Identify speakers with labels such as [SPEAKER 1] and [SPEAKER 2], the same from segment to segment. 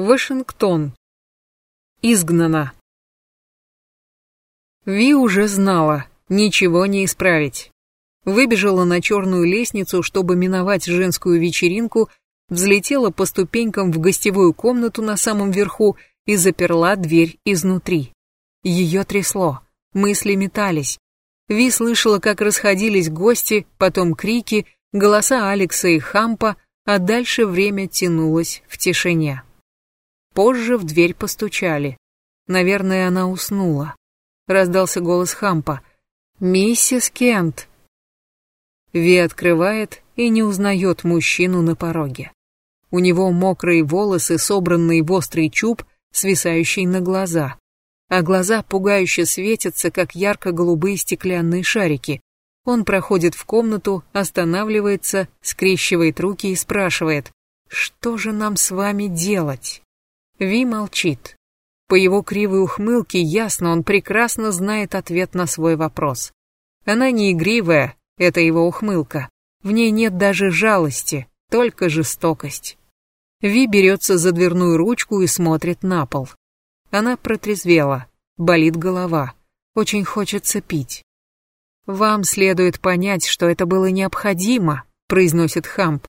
[SPEAKER 1] Вашингтон. Изгнана. Ви уже знала, ничего не исправить. Выбежала на черную лестницу, чтобы миновать женскую вечеринку, взлетела по ступенькам в гостевую комнату на самом верху и заперла дверь изнутри. Ее трясло, мысли метались. Ви слышала, как расходились гости, потом крики, голоса Алекса и Хампа, а дальше время тянулось в тишине. Позже в дверь постучали. Наверное, она уснула. Раздался голос Хампа. «Миссис Кент!» Ви открывает и не узнает мужчину на пороге. У него мокрые волосы, собранные в острый чуб, свисающий на глаза. А глаза пугающе светятся, как ярко-голубые стеклянные шарики. Он проходит в комнату, останавливается, скрещивает руки и спрашивает, «Что же нам с вами делать?» Ви молчит. По его кривой ухмылке ясно, он прекрасно знает ответ на свой вопрос. Она не игривая, это его ухмылка. В ней нет даже жалости, только жестокость. Ви берется за дверную ручку и смотрит на пол. Она протрезвела, болит голова, очень хочется пить. «Вам следует понять, что это было необходимо», — произносит Хамп.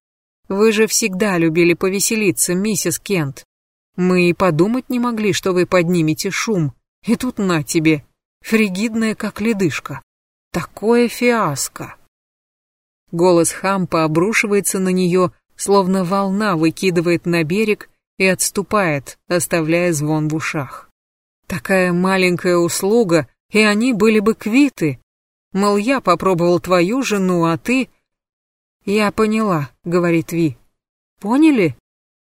[SPEAKER 1] «Вы же всегда любили повеселиться, миссис Кент. Мы и подумать не могли, что вы поднимете шум. И тут на тебе, фригидная как ледышка. Такое фиаско. Голос Хампа обрушивается на нее, словно волна выкидывает на берег и отступает, оставляя звон в ушах. Такая маленькая услуга, и они были бы квиты. Мол, я попробовал твою жену, а ты... Я поняла, говорит Ви. Поняли?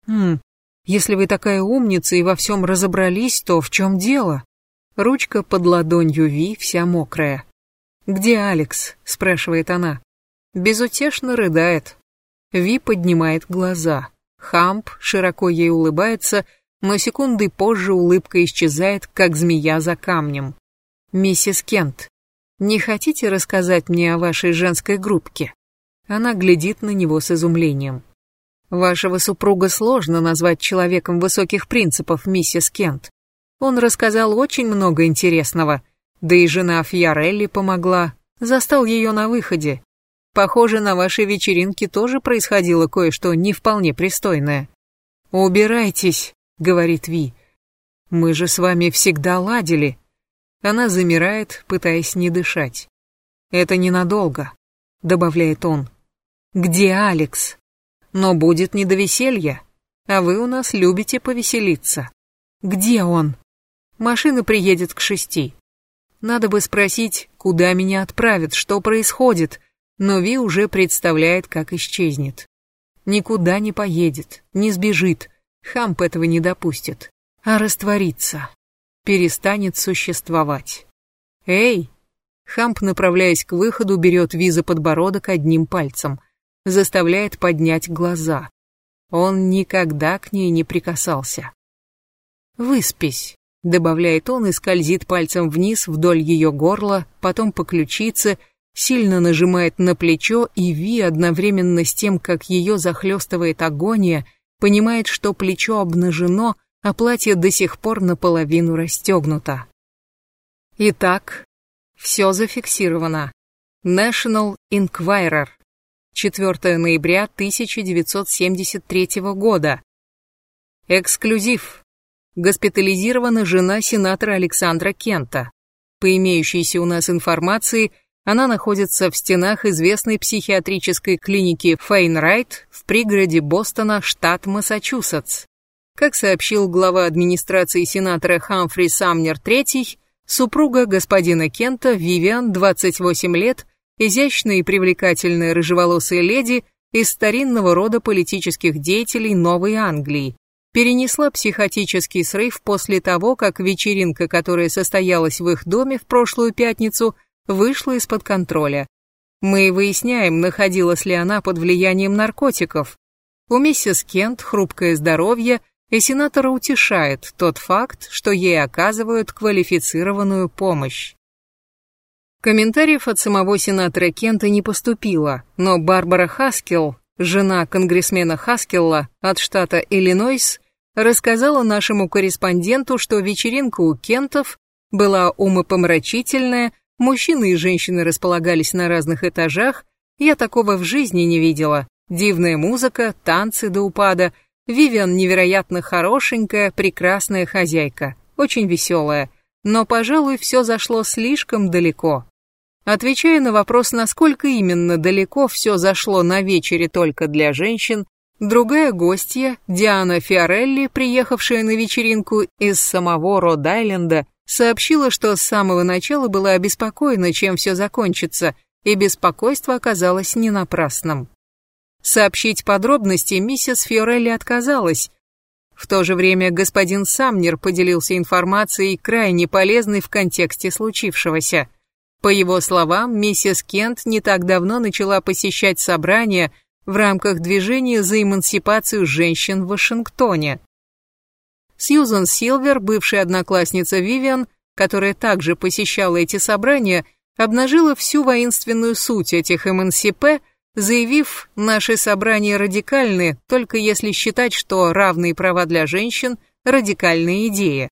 [SPEAKER 1] Хм, если вы такая умница и во всем разобрались, то в чем дело? Ручка под ладонью Ви вся мокрая. «Где Алекс?» – спрашивает она. Безутешно рыдает. Ви поднимает глаза. Хамп широко ей улыбается, но секунды позже улыбка исчезает, как змея за камнем. «Миссис Кент, не хотите рассказать мне о вашей женской группке?» Она глядит на него с изумлением. Вашего супруга сложно назвать человеком высоких принципов, миссис Кент. Он рассказал очень много интересного, да и жена Фьярелли помогла, застал ее на выходе. Похоже, на вашей вечеринке тоже происходило кое-что не вполне пристойное. «Убирайтесь», — говорит Ви. «Мы же с вами всегда ладили». Она замирает, пытаясь не дышать. «Это ненадолго», — добавляет он. «Где Алекс?» Но будет не до веселья. А вы у нас любите повеселиться. Где он? Машина приедет к шести. Надо бы спросить, куда меня отправят, что происходит, но Ви уже представляет, как исчезнет. Никуда не поедет, не сбежит, Хамп этого не допустит, а растворится, перестанет существовать. Эй! Хамп, направляясь к выходу, берет Ви за подбородок одним пальцем заставляет поднять глаза. Он никогда к ней не прикасался. «Выспись», — добавляет он и скользит пальцем вниз вдоль ее горла, потом по ключице, сильно нажимает на плечо, и Ви одновременно с тем, как ее захлестывает агония, понимает, что плечо обнажено, а платье до сих пор наполовину расстегнуто. Итак, все зафиксировано. National Enquirer. 4 ноября 1973 года. Эксклюзив. Госпитализирована жена сенатора Александра Кента. По имеющейся у нас информации, она находится в стенах известной психиатрической клиники Фейнрайт в пригороде Бостона, штат Массачусетс. Как сообщил глава администрации сенатора Хамфри Самнер III, супруга господина Кента, Вивиан, 28 лет, изящная и привлекательная рыжеволосая леди из старинного рода политических деятелей Новой Англии, перенесла психотический срыв после того, как вечеринка, которая состоялась в их доме в прошлую пятницу, вышла из-под контроля. Мы выясняем, находилась ли она под влиянием наркотиков. У миссис Кент хрупкое здоровье, и сенатора утешает тот факт, что ей оказывают квалифицированную помощь. Комментариев от самого сенатора Кента не поступило, но Барбара Хаскелл, жена конгрессмена Хаскелла от штата Иллинойс, рассказала нашему корреспонденту, что вечеринка у Кентов была умопомрачительная, мужчины и женщины располагались на разных этажах, я такого в жизни не видела. Дивная музыка, танцы до упада. Вивиан невероятно хорошенькая, прекрасная хозяйка, очень веселая. Но, пожалуй, все зашло слишком далеко. Отвечая на вопрос, насколько именно далеко все зашло на вечере только для женщин, другая гостья, Диана Фиорелли, приехавшая на вечеринку из самого Род-Айленда, сообщила, что с самого начала была обеспокоена, чем все закончится, и беспокойство оказалось не напрасным. Сообщить подробности миссис Фиорелли отказалась. В то же время господин Самнер поделился информацией, крайне полезной в контексте случившегося. По его словам, миссис Кент не так давно начала посещать собрания в рамках движения за эмансипацию женщин в Вашингтоне. Сьюзан Силвер, бывшая одноклассница Вивиан, которая также посещала эти собрания, обнажила всю воинственную суть этих эмансипе – заявив, наши собрания радикальны, только если считать, что равные права для женщин – радикальная идея.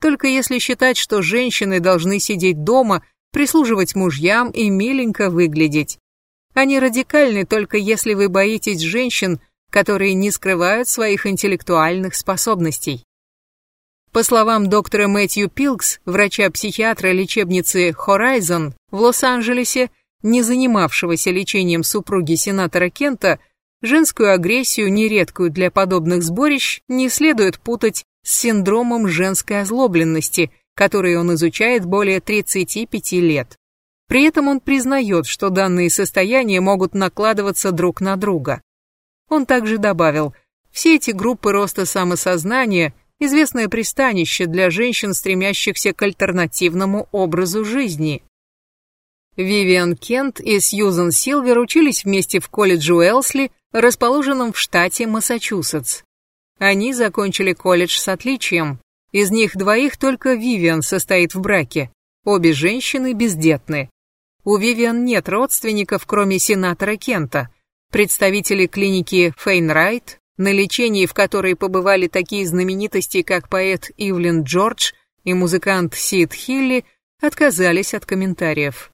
[SPEAKER 1] Только если считать, что женщины должны сидеть дома, прислуживать мужьям и миленько выглядеть. Они радикальны только если вы боитесь женщин, которые не скрывают своих интеллектуальных способностей. По словам доктора Мэтью Пилкс, врача-психиатра лечебницы Horizon в Лос-Анджелесе, не занимавшегося лечением супруги сенатора Кента, женскую агрессию, нередкую для подобных сборищ, не следует путать с синдромом женской озлобленности, который он изучает более 35 лет. При этом он признает, что данные состояния могут накладываться друг на друга. Он также добавил, все эти группы роста самосознания – известное пристанище для женщин, стремящихся к альтернативному образу жизни. Вивиан Кент и Сьюзан Силвер учились вместе в колледже Уэлсли, расположенном в штате Массачусетс. Они закончили колледж с отличием. Из них двоих только Вивиан состоит в браке. Обе женщины бездетны. У Вивиан нет родственников, кроме сенатора Кента. Представители клиники Фейнрайт, на лечении в которой побывали такие знаменитости, как поэт Ивлин Джордж и музыкант Сид Хилли, отказались от комментариев.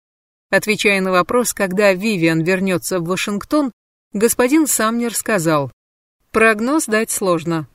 [SPEAKER 1] Отвечая на вопрос, когда Вивиан вернется в Вашингтон, господин Самнер сказал, «Прогноз дать сложно.